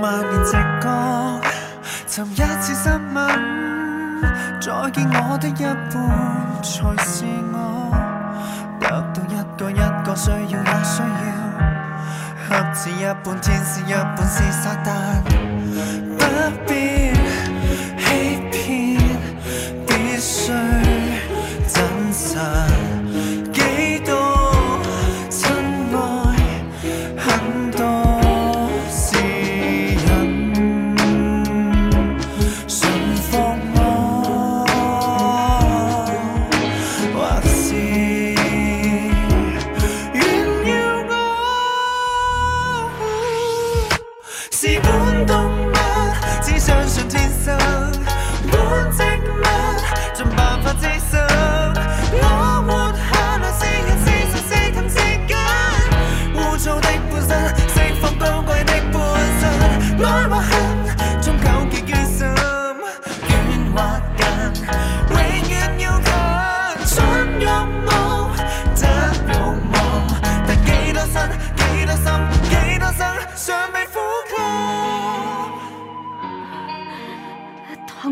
万年直觉，寻一次失吻，再见我的一半才是我，得到一个一个需要也需要，合似一半天使一半是撒旦。不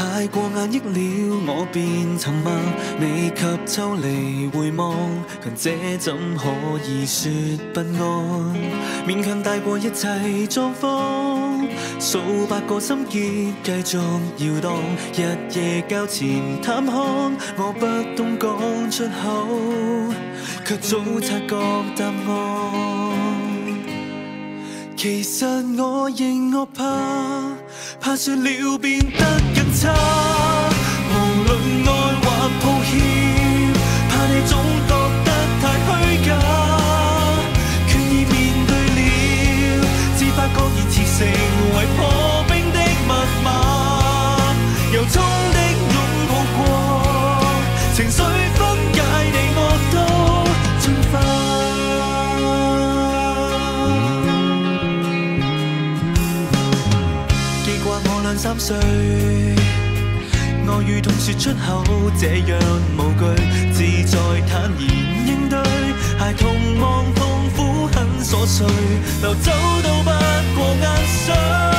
太过压抑了，我便沉默，你及抽离回望，强者怎可以说不？安？勉强带过一切状况，数百个心结继续摇荡，日夜交缠探看，我不懂讲出口，却早察觉答案。其实我认我怕，怕说了变得更差。无论爱或抱歉，怕你总觉得太虚假。决意面对了，只发觉热切成为破。三岁，爱如痛说出口，这样无惧，自在坦然应对。孩童望痛苦很琐碎，流走都不过眼瞬。